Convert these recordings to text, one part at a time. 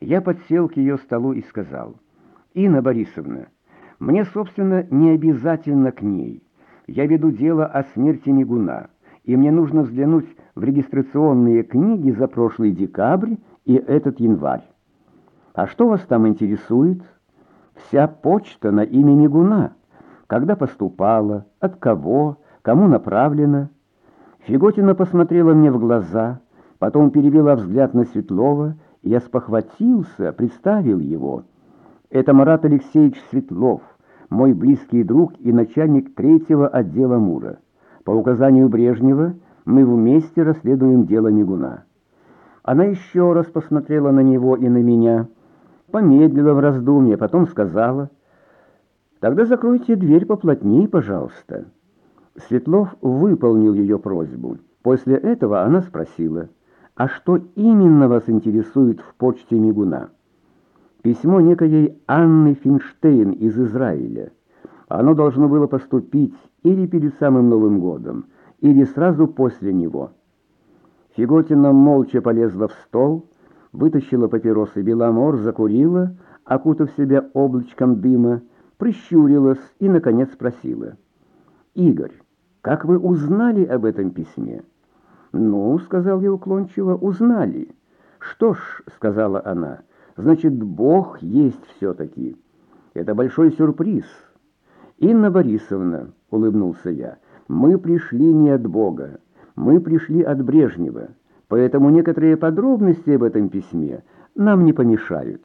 Я подсел к ее столу и сказал, «Инна Борисовна, мне, собственно, не обязательно к ней. Я веду дело о смерти Мигуна, и мне нужно взглянуть в регистрационные книги за прошлый декабрь и этот январь. А что вас там интересует? Вся почта на имя Мигуна. Когда поступала, от кого, кому направлена. Фиготина посмотрела мне в глаза, потом перевела взгляд на Светлова, я спохватился, представил его. Это Марат Алексеевич Светлов, мой близкий друг и начальник третьего отдела МУРа. По указанию Брежнева мы вместе расследуем дело Мигуна. Она еще раз посмотрела на него и на меня, помедлила в раздумье, потом сказала, «Тогда закройте дверь поплотнее, пожалуйста». Светлов выполнил ее просьбу. После этого она спросила, «А что именно вас интересует в почте Мигуна?» Письмо некоей Анны Финштейн из Израиля. Оно должно было поступить или перед самым Новым годом, или сразу после него. Фиготина молча полезла в стол, вытащила папиросы Беломор, закурила, окутав себя облачком дыма, прищурилась и, наконец, спросила. «Игорь, как вы узнали об этом письме?» «Ну, — сказал я уклончиво, — узнали». «Что ж, — сказала она, — значит, Бог есть все-таки. Это большой сюрприз». «Инна Борисовна», — улыбнулся я, — «мы пришли не от Бога, мы пришли от Брежнева, поэтому некоторые подробности об этом письме нам не помешают».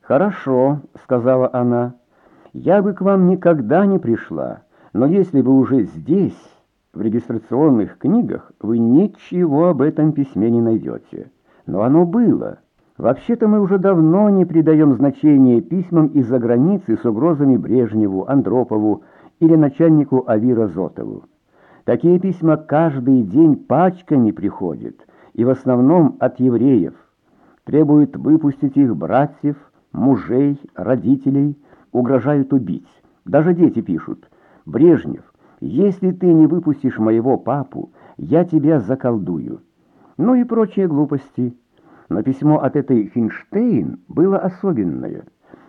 «Хорошо», — сказала она, — «я бы к вам никогда не пришла, но если вы уже здесь, в регистрационных книгах, вы ничего об этом письме не найдете. Но оно было». Вообще-то мы уже давно не придаем значения письмам из-за границы с угрозами Брежневу, Андропову или начальнику Авира Зотову. Такие письма каждый день пачками приходят, и в основном от евреев. Требуют выпустить их братьев, мужей, родителей, угрожают убить. Даже дети пишут «Брежнев, если ты не выпустишь моего папу, я тебя заколдую». Ну и прочие глупости – но письмо от этой Финштейн было особенное.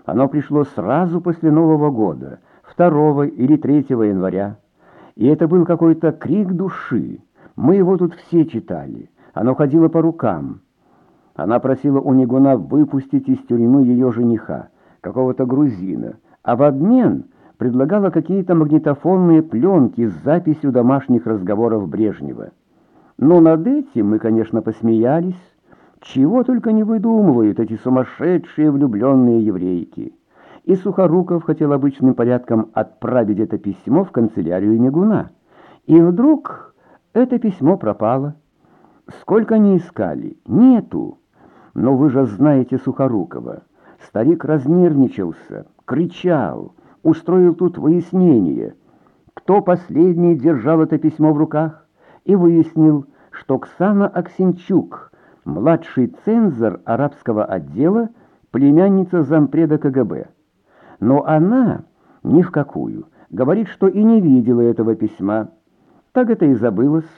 Оно пришло сразу после Нового года, 2 или 3 января. И это был какой-то крик души. Мы его тут все читали. Оно ходило по рукам. Она просила у Негуна выпустить из тюрьмы ее жениха, какого-то грузина, а в обмен предлагала какие-то магнитофонные пленки с записью домашних разговоров Брежнева. Но над этим мы, конечно, посмеялись, чего только не выдумывают эти сумасшедшие влюбленные еврейки. И Сухоруков хотел обычным порядком отправить это письмо в канцелярию Мигуна. И вдруг это письмо пропало. Сколько они искали? Нету. Но вы же знаете Сухорукова. Старик разнервничался, кричал, устроил тут выяснение. Кто последний держал это письмо в руках? И выяснил, что Ксана Аксенчук — младший цензор арабского отдела, племянница зампреда КГБ. Но она ни в какую, говорит, что и не видела этого письма. Так это и забылось.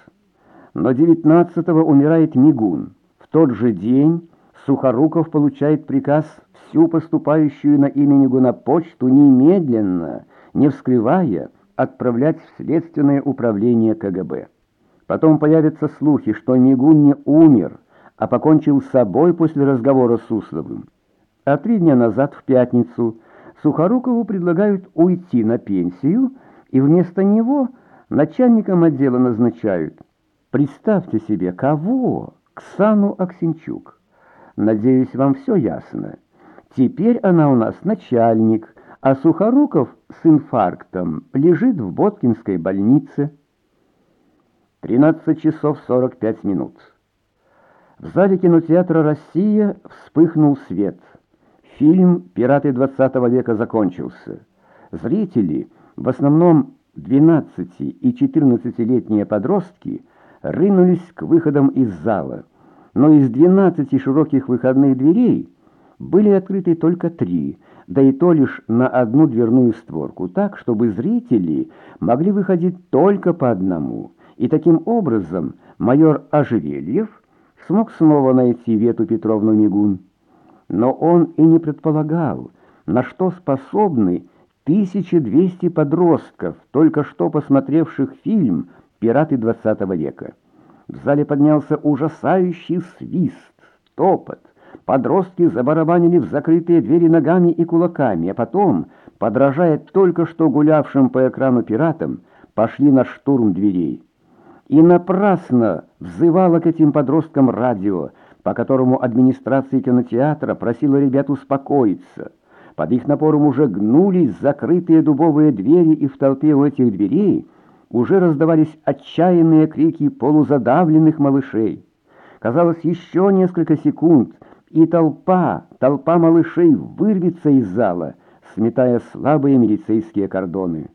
Но 19-го умирает Мигун. В тот же день Сухоруков получает приказ всю поступающую на имя Мигуна почту немедленно, не вскрывая, отправлять в следственное управление КГБ. Потом появятся слухи, что Мигун не умер, а покончил с собой после разговора с Сусловым. А три дня назад, в пятницу, Сухорукову предлагают уйти на пенсию, и вместо него начальником отдела назначают. Представьте себе, кого? Ксану Аксенчук. Надеюсь, вам все ясно. Теперь она у нас начальник, а Сухоруков с инфарктом лежит в Боткинской больнице. 13 часов 45 минут. В зале кинотеатра «Россия» вспыхнул свет. Фильм «Пираты XX века» закончился. Зрители, в основном 12- и 14-летние подростки, рынулись к выходам из зала. Но из 12 широких выходных дверей были открыты только три, да и то лишь на одну дверную створку, так, чтобы зрители могли выходить только по одному. И таким образом майор Ожерельев – смог снова найти Вету Петровну Мигун. Но он и не предполагал, на что способны 1200 подростков, только что посмотревших фильм «Пираты XX века». В зале поднялся ужасающий свист, топот. Подростки забарабанили в закрытые двери ногами и кулаками, а потом, подражая только что гулявшим по экрану пиратам, пошли на штурм дверей. И напрасно взывало к этим подросткам радио, по которому администрация кинотеатра просила ребят успокоиться. Под их напором уже гнулись закрытые дубовые двери, и в толпе у этих дверей уже раздавались отчаянные крики полузадавленных малышей. Казалось, еще несколько секунд, и толпа, толпа малышей вырвется из зала, сметая слабые милицейские кордоны.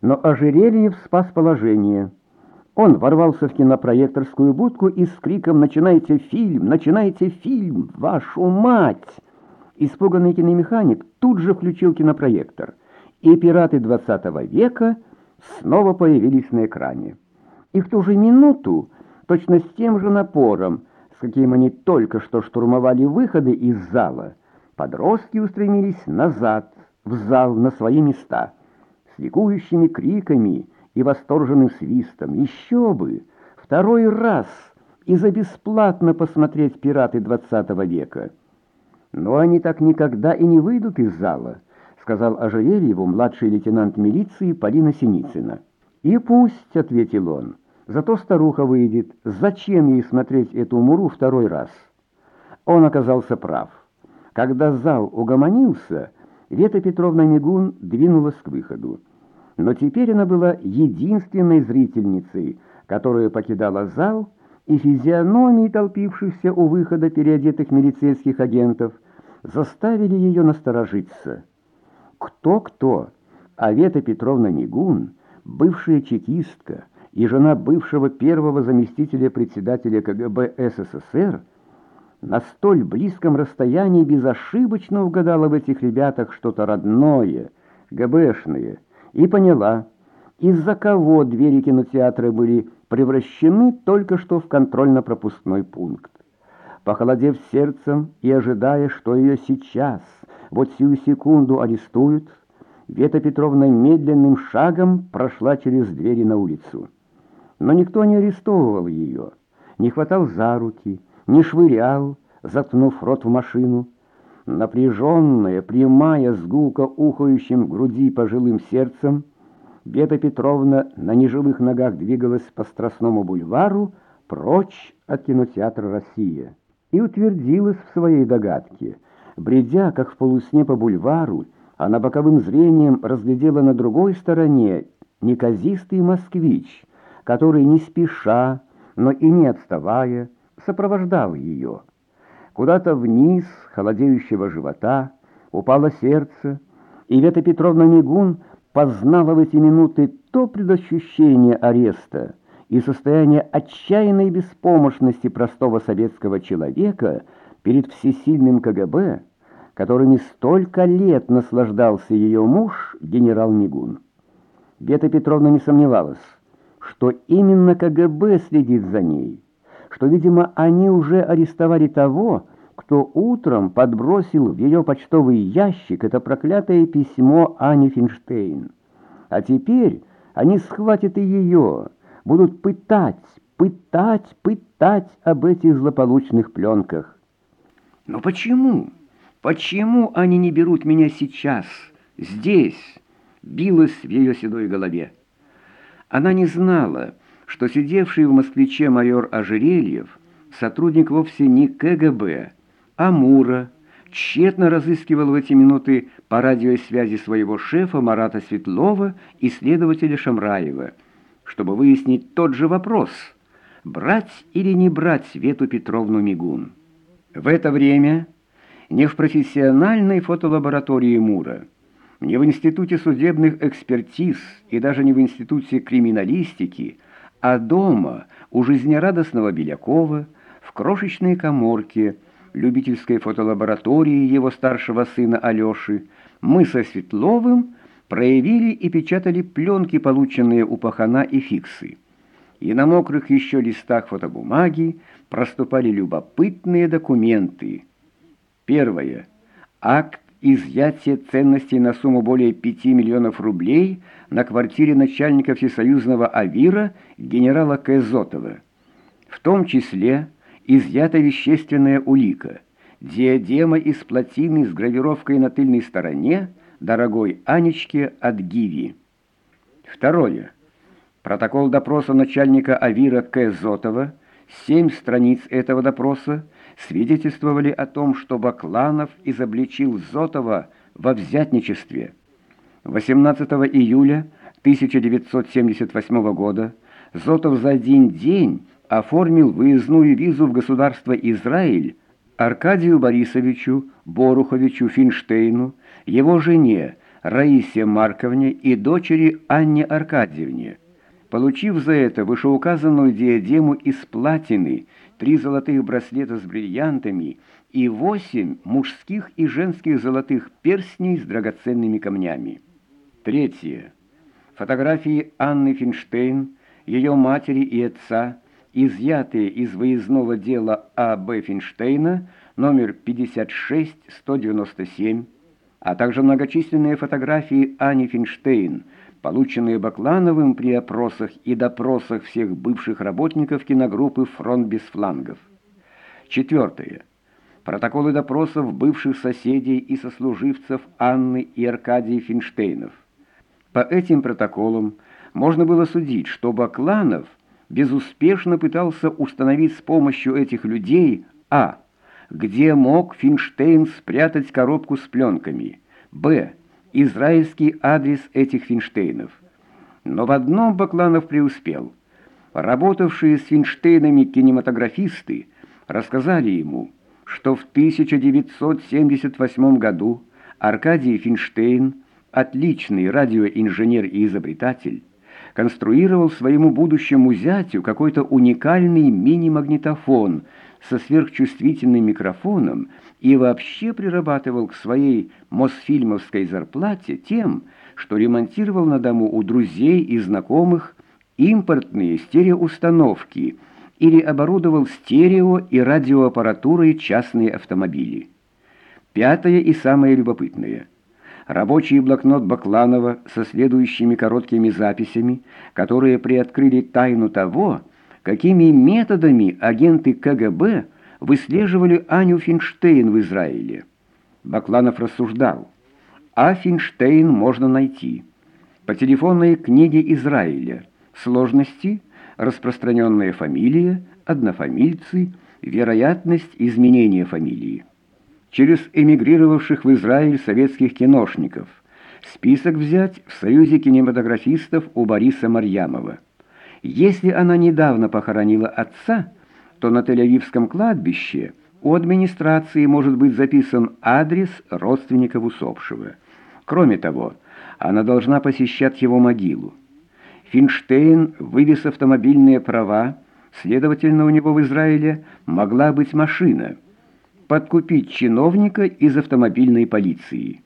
Но Ожерельев спас положение. Он ворвался в кинопроекторскую будку и с криком «Начинайте фильм! Начинайте фильм! Вашу мать!» Испуганный киномеханик тут же включил кинопроектор, и пираты XX века снова появились на экране. И в ту же минуту, точно с тем же напором, с каким они только что штурмовали выходы из зала, подростки устремились назад, в зал, на свои места, с ликующими криками и восторженным свистом. Еще бы! Второй раз! И за бесплатно посмотреть «Пираты XX века». Но они так никогда и не выйдут из зала, сказал Ожерельеву младший лейтенант милиции Полина Синицына. И пусть, ответил он, зато старуха выйдет. Зачем ей смотреть эту муру второй раз? Он оказался прав. Когда зал угомонился, Вета Петровна Мигун двинулась к выходу. Но теперь она была единственной зрительницей, которая покидала зал, и физиономии толпившихся у выхода переодетых милицейских агентов заставили ее насторожиться. Кто-кто, а Вета Петровна Мигун, бывшая чекистка и жена бывшего первого заместителя председателя КГБ СССР, на столь близком расстоянии безошибочно угадала в этих ребятах что-то родное, ГБшное, и поняла, из-за кого двери кинотеатра были превращены только что в контрольно-пропускной пункт. Похолодев сердцем и ожидая, что ее сейчас, вот сию секунду арестуют, Вета Петровна медленным шагом прошла через двери на улицу. Но никто не арестовывал ее, не хватал за руки, не швырял, заткнув рот в машину. Напряженная, прямая, с гулко ухающим в груди пожилым сердцем, Бета Петровна на неживых ногах двигалась по Страстному бульвару прочь от кинотеатра «Россия» и утвердилась в своей догадке. Бредя, как в полусне по бульвару, она боковым зрением разглядела на другой стороне неказистый москвич, который не спеша, но и не отставая, сопровождал ее. Куда-то вниз холодеющего живота упало сердце, и Вета Петровна Мигун познала в эти минуты то предощущение ареста и состояние отчаянной беспомощности простого советского человека перед всесильным КГБ, которыми столько лет наслаждался ее муж, генерал Мигун. Бета Петровна не сомневалась, что именно КГБ следит за ней, что, видимо, они уже арестовали того, кто утром подбросил в ее почтовый ящик это проклятое письмо Ани Финштейн. А теперь они схватят и ее, будут пытать, пытать, пытать об этих злополучных пленках. Но почему? Почему они не берут меня сейчас, здесь? Билось в ее седой голове. Она не знала, что сидевший в «Москвиче» майор Ожерельев сотрудник вовсе не КГБ, Амура тщетно разыскивал в эти минуты по радиосвязи своего шефа Марата Светлова и следователя Шамраева, чтобы выяснить тот же вопрос – брать или не брать Свету Петровну Мигун. В это время не в профессиональной фотолаборатории Мура, не в Институте судебных экспертиз и даже не в Институте криминалистики, а дома у жизнерадостного Белякова в крошечной коморке – любительской фотолаборатории его старшего сына Алёши, мы со Светловым проявили и печатали пленки, полученные у пахана и фиксы. И на мокрых еще листах фотобумаги проступали любопытные документы – Первое. Акт изъятия ценностей на сумму более 5 миллионов рублей на квартире начальника Всесоюзного АВИРа генерала К. Зотова. В том числе изъята вещественная улика, диадема из плотины с гравировкой на тыльной стороне дорогой Анечке от Гиви. Второе. Протокол допроса начальника АВИРа К. Зотова, семь страниц этого допроса, свидетельствовали о том, что Бакланов изобличил Зотова во взятничестве. 18 июля 1978 года Зотов за один день оформил выездную визу в государство Израиль Аркадию Борисовичу Боруховичу Финштейну, его жене Раисе Марковне и дочери Анне Аркадьевне. Получив за это вышеуказанную диадему из платины, три золотых браслета с бриллиантами и восемь мужских и женских золотых перстней с драгоценными камнями. Третье. Фотографии Анны Финштейн, ее матери и отца, изъятые из выездного дела А.Б. Финштейна, номер 56197, а также многочисленные фотографии Ани Финштейн, полученные Баклановым при опросах и допросах всех бывших работников киногруппы «Фронт без флангов». Четвертое. Протоколы допросов бывших соседей и сослуживцев Анны и Аркадия Финштейнов. По этим протоколам можно было судить, что Бакланов – безуспешно пытался установить с помощью этих людей а. где мог Финштейн спрятать коробку с пленками, б. Израильский адрес этих Финштейнов. Но в одном Бакланов преуспел. Работавшие с Финштейнами кинематографисты рассказали ему, что в 1978 году Аркадий Финштейн, отличный радиоинженер и изобретатель, конструировал своему будущему зятю какой-то уникальный мини-магнитофон со сверхчувствительным микрофоном и вообще прирабатывал к своей мосфильмовской зарплате тем, что ремонтировал на дому у друзей и знакомых импортные стереоустановки или оборудовал стерео и радиоаппаратурой частные автомобили. Пятое и самое любопытное – Рабочий блокнот Бакланова со следующими короткими записями, которые приоткрыли тайну того, какими методами агенты КГБ выслеживали Аню Финштейн в Израиле. Бакланов рассуждал, а Финштейн можно найти. По телефонной книге Израиля сложности, распространенная фамилия, однофамильцы, вероятность изменения фамилии через эмигрировавших в Израиль советских киношников. Список взять в Союзе кинематографистов у Бориса Марьямова. Если она недавно похоронила отца, то на Тель-Авивском кладбище у администрации может быть записан адрес родственников усопшего. Кроме того, она должна посещать его могилу. Финштейн вывез автомобильные права, следовательно, у него в Израиле могла быть машина – подкупить чиновника из автомобильной полиции.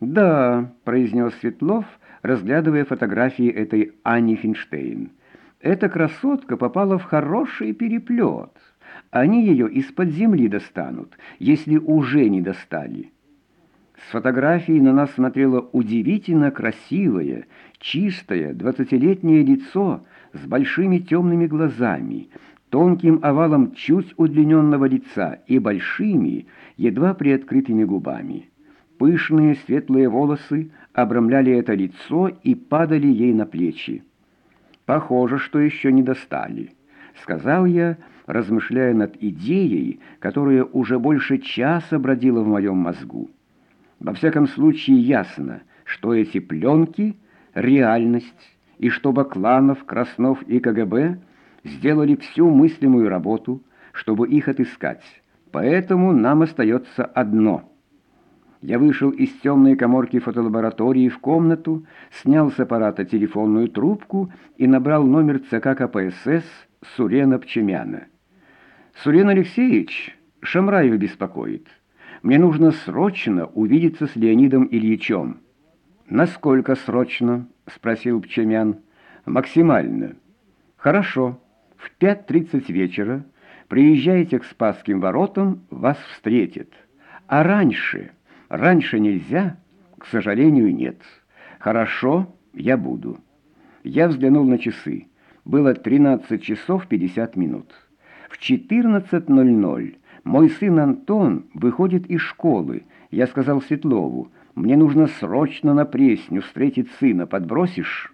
«Да», — произнес Светлов, разглядывая фотографии этой Ани Финштейн. «Эта красотка попала в хороший переплет. Они ее из-под земли достанут, если уже не достали». С фотографией на нас смотрело удивительно красивое, чистое, двадцатилетнее лицо с большими темными глазами, тонким овалом чуть удлиненного лица и большими, едва приоткрытыми губами. Пышные светлые волосы обрамляли это лицо и падали ей на плечи. «Похоже, что еще не достали», — сказал я, размышляя над идеей, которая уже больше часа бродила в моем мозгу. Во всяком случае ясно, что эти пленки — реальность, и что Бакланов, Краснов и КГБ — сделали всю мыслимую работу, чтобы их отыскать. Поэтому нам остается одно. Я вышел из темной коморки фотолаборатории в комнату, снял с аппарата телефонную трубку и набрал номер ЦК КПСС Сурена Пчемяна. «Сурен Алексеевич, Шамраев беспокоит. Мне нужно срочно увидеться с Леонидом Ильичем». «Насколько срочно?» — спросил Пчемян. «Максимально». «Хорошо». В 5.30 вечера приезжайте к Спасским воротам, вас встретят. А раньше? Раньше нельзя? К сожалению, нет. Хорошо, я буду. Я взглянул на часы. Было 13 часов 50 минут. В 14.00 мой сын Антон выходит из школы. Я сказал Светлову, мне нужно срочно на Пресню встретить сына, подбросишь?»